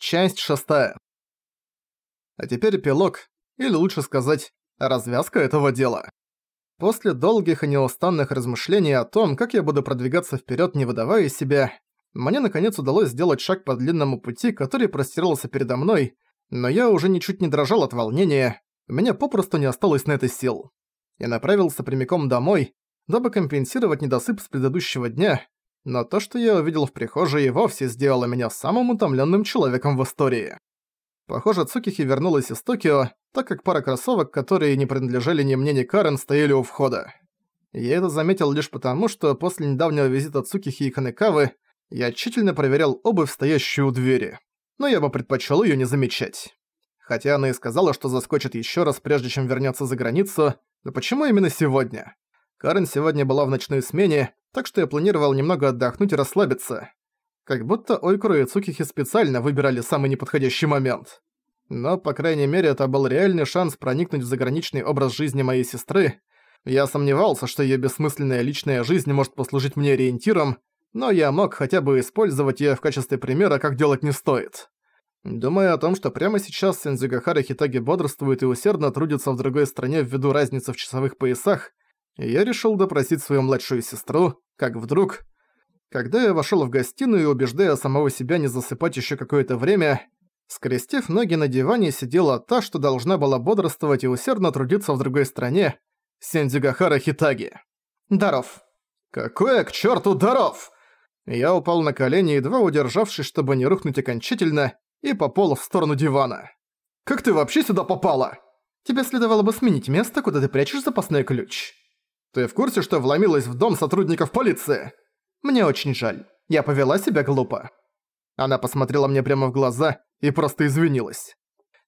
Часть шестая. А теперь эпилог, или лучше сказать, развязка этого дела. После долгих и неустанных размышлений о том, как я буду продвигаться вперед, не выдавая себя, мне наконец удалось сделать шаг по длинному пути, который простирался передо мной, но я уже ничуть не дрожал от волнения, у меня попросту не осталось на это сил. Я направился прямиком домой, дабы компенсировать недосып с предыдущего дня, но то, что я увидел в прихожей, вовсе сделало меня самым утомленным человеком в истории. Похоже, Цукихи вернулась из Токио, так как пара кроссовок, которые не принадлежали ни мне, ни Карен, стояли у входа. Я это заметил лишь потому, что после недавнего визита Цукихи и Канекавы я тщательно проверял обувь, стоящую у двери. Но я бы предпочел ее не замечать. Хотя она и сказала, что заскочит еще раз, прежде чем вернется за границу, но почему именно сегодня? Карен сегодня была в ночной смене, так что я планировал немного отдохнуть и расслабиться. Как будто Ойкуру и Цукихи специально выбирали самый неподходящий момент. Но, по крайней мере, это был реальный шанс проникнуть в заграничный образ жизни моей сестры. Я сомневался, что её бессмысленная личная жизнь может послужить мне ориентиром, но я мог хотя бы использовать её в качестве примера, как делать не стоит. Думая о том, что прямо сейчас Сензюгахара Хитаги бодрствует и усердно трудится в другой стране ввиду разницы в часовых поясах, я решил допросить свою младшую сестру, как вдруг... Когда я вошёл в гостиную, убеждая самого себя не засыпать ещё какое-то время, скрестив ноги на диване сидела та, что должна была бодрствовать и усердно трудиться в другой стране, Сендзюгахара Хитаги. «Даров». «Какое к чёрту даров?» Я упал на колени, едва удержавшись, чтобы не рухнуть окончательно, и попал в сторону дивана. «Как ты вообще сюда попала?» «Тебе следовало бы сменить место, куда ты прячешь запасной ключ». Ты в курсе, что вломилась в дом сотрудников полиции? Мне очень жаль. Я повела себя глупо. Она посмотрела мне прямо в глаза и просто извинилась.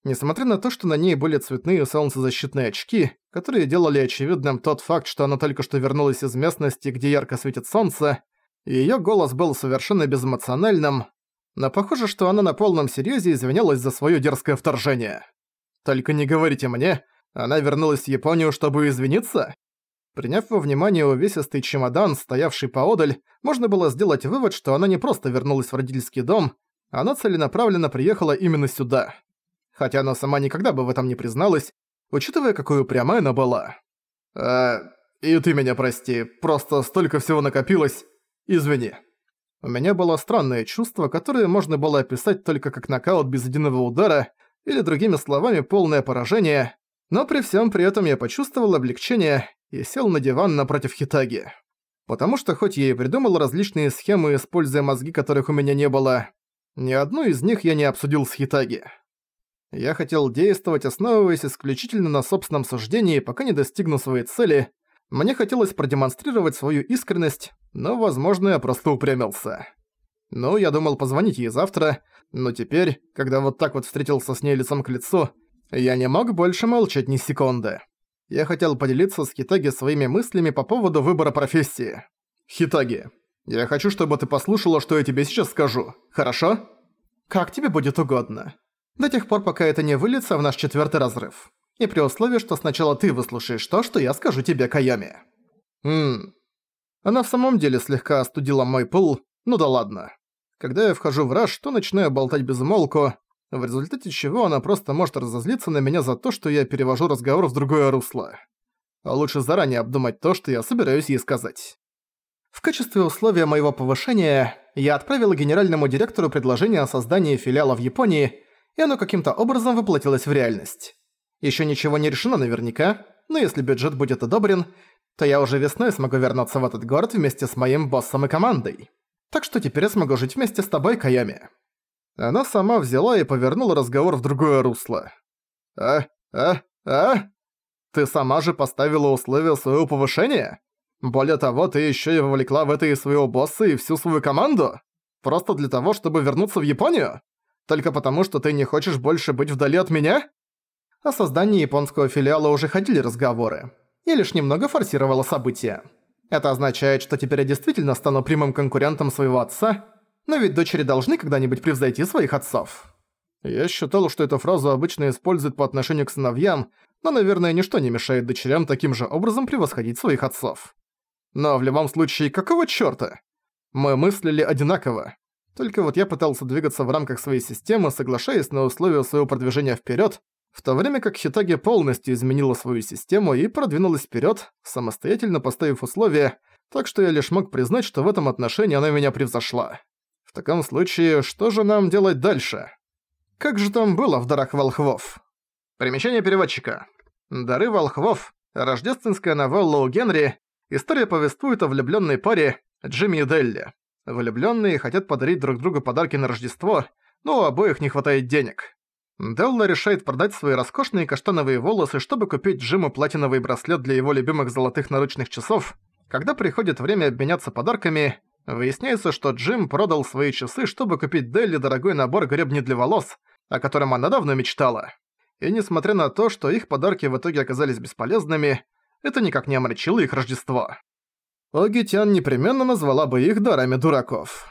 Несмотря на то, что на ней были цветные солнцезащитные очки, которые делали очевидным тот факт, что она только что вернулась из местности, где ярко светит солнце, её голос был совершенно безэмоциональным, но похоже, что она на полном серьёзе извинялась за своё дерзкое вторжение. Только не говорите мне, она вернулась в Японию, чтобы извиниться? Приняв во внимание увесистый чемодан, стоявший поодаль, можно было сделать вывод, что она не просто вернулась в родительский дом, она целенаправленно приехала именно сюда. Хотя она сама никогда бы в этом не призналась, учитывая, какой упрямая она была. «Э, и ты меня прости, просто столько всего накопилось. Извини». У меня было странное чувство, которое можно было описать только как нокаут без единого удара, или другими словами полное поражение, но при всем при этом я почувствовал облегчение и сел на диван напротив Хитаги. Потому что хоть я и придумал различные схемы, используя мозги, которых у меня не было, ни одну из них я не обсудил с Хитаги. Я хотел действовать, основываясь исключительно на собственном суждении, пока не достигну своей цели. Мне хотелось продемонстрировать свою искренность, но, возможно, я просто упрямился. Ну, я думал позвонить ей завтра, но теперь, когда вот так вот встретился с ней лицом к лицу, я не мог больше молчать ни секунды я хотел поделиться с Хитаги своими мыслями по поводу выбора профессии. «Хитаги, я хочу, чтобы ты послушала, что я тебе сейчас скажу, хорошо?» «Как тебе будет угодно. До тех пор, пока это не выльется в наш четвертый разрыв. И при условии, что сначала ты выслушаешь то, что я скажу тебе, Кайоми». «Ммм...» Она в самом деле слегка остудила мой пыл, ну да ладно. Когда я вхожу в раж, то начинаю болтать без умолку, в результате чего она просто может разозлиться на меня за то, что я перевожу разговор в другое русло. А лучше заранее обдумать то, что я собираюсь ей сказать. В качестве условия моего повышения я отправила генеральному директору предложение о создании филиала в Японии, и оно каким-то образом воплотилось в реальность. Ещё ничего не решено наверняка, но если бюджет будет одобрен, то я уже весной смогу вернуться в этот город вместе с моим боссом и командой. Так что теперь я смогу жить вместе с тобой, Кайоми. Она сама взяла и повернула разговор в другое русло. «А? А? А? Ты сама же поставила условия своего повышения? Более того, ты ещё и вовлекла в это и своего босса, и всю свою команду? Просто для того, чтобы вернуться в Японию? Только потому, что ты не хочешь больше быть вдали от меня?» О создании японского филиала уже ходили разговоры. Я лишь немного форсировала события. Это означает, что теперь я действительно стану прямым конкурентом своего отца, но ведь дочери должны когда-нибудь превзойти своих отцов. Я считал, что эту фразу обычно используют по отношению к сыновьям, но, наверное, ничто не мешает дочерям таким же образом превосходить своих отцов. Но в любом случае, какого чёрта? Мы мыслили одинаково. Только вот я пытался двигаться в рамках своей системы, соглашаясь на условия своего продвижения вперед, в то время как Хитаги полностью изменила свою систему и продвинулась вперед, самостоятельно поставив условия, так что я лишь мог признать, что в этом отношении она меня превзошла. В таком случае, что же нам делать дальше? Как же там было в дарах волхвов? Примечание переводчика. Дары волхвов. Рождественская новелла у Генри. История повествует о влюбленной паре Джимми и Делли. Влюбленные хотят подарить друг другу подарки на Рождество, но у обоих не хватает денег. Делла решает продать свои роскошные каштановые волосы, чтобы купить Джиму платиновый браслет для его любимых золотых наручных часов. Когда приходит время обменяться подарками, выясняется, что Джим продал свои часы, чтобы купить Делли дорогой набор гребней для волос, о котором она давно мечтала. И несмотря на то, что их подарки в итоге оказались бесполезными, это никак не омрачило их Рождество. Огитян непременно назвала бы их дарами дураков.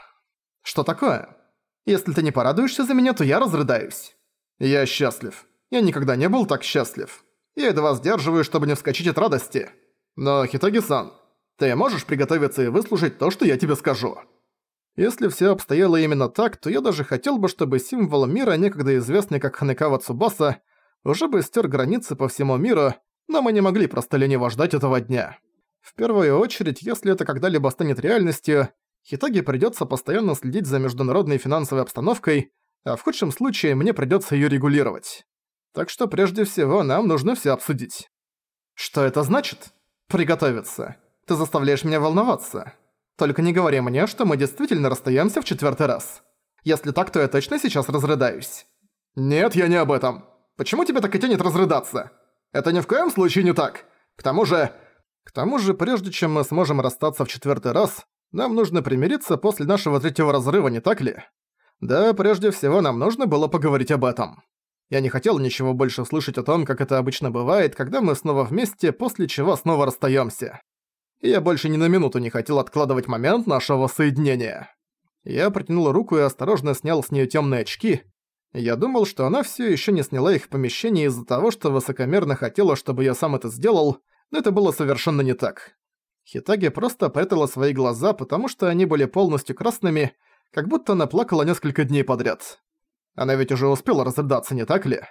Что такое? Если ты не порадуешься за меня, то я разрыдаюсь. Я счастлив. Я никогда не был так счастлив. Я едва сдерживаю, чтобы не вскочить от радости. Но, Хитоги-сан, ты можешь приготовиться и выслушать то, что я тебе скажу. Если все обстояло именно так, то я даже хотел бы, чтобы символ мира, некогда известный как Ханекава Цубаса, уже бы стер границы по всему миру, но мы не могли просто лениво ждать этого дня. В первую очередь, если это когда-либо станет реальностью, Хитаги придётся постоянно следить за международной финансовой обстановкой, а в худшем случае мне придётся её регулировать. Так что прежде всего нам нужно всё обсудить. Что это значит? Приготовиться. Ты заставляешь меня волноваться. Только не говори мне, что мы действительно расстаёмся в четвёртый раз. Если так, то я точно сейчас разрыдаюсь. Нет, я не об этом. Почему тебе так и тянет разрыдаться? Это ни в коем случае не так. К тому же, к тому же, прежде чем мы сможем расстаться в четвертый раз, нам нужно примириться после нашего третьего разрыва, не так ли? Да, прежде всего нам нужно было поговорить об этом. Я не хотел ничего больше слышать о том, как это обычно бывает, когда мы снова вместе, после чего снова расстаемся. И я больше ни на минуту не хотел откладывать момент нашего соединения. Я протянул руку и осторожно снял с нее темные очки. Я думал, что она все еще не сняла их в помещении из-за того, что высокомерно хотела, чтобы я сам это сделал, но это было совершенно не так. Хитаги просто прятала свои глаза, потому что они были полностью красными, как будто она плакала несколько дней подряд. Она ведь уже успела разрыдаться, не так ли?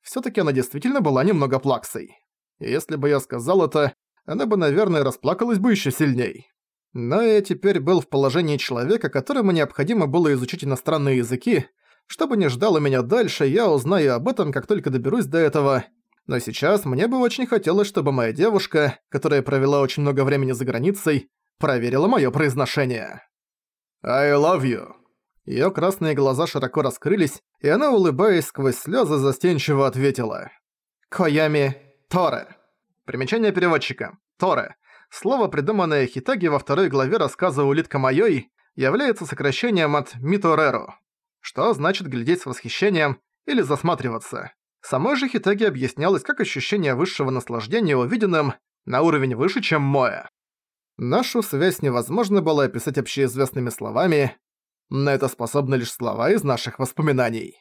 Всё-таки она действительно была немного плаксой. И если бы я сказал это, она бы, наверное, расплакалась бы ещё сильней. Но я теперь был в положении человека, которому необходимо было изучить иностранные языки. Чтобы не ждало меня дальше, я узнаю об этом, как только доберусь до этого, но сейчас мне бы очень хотелось, чтобы моя девушка, которая провела очень много времени за границей, проверила моё произношение. «I love you». Её красные глаза широко раскрылись, и она, улыбаясь сквозь слёзы, застенчиво ответила. «Коями Торе». Примечание переводчика. Торе. Слово, придуманное Хитаги во второй главе рассказа «Улитка Майой», является сокращением от «Митореру», что значит глядеть с восхищением или засматриваться. Самой же Хитаги объяснялось как ощущение высшего наслаждения увиденным на уровень выше, чем Моя. Нашу связь невозможно было описать общеизвестными словами, но это способны лишь слова из наших воспоминаний.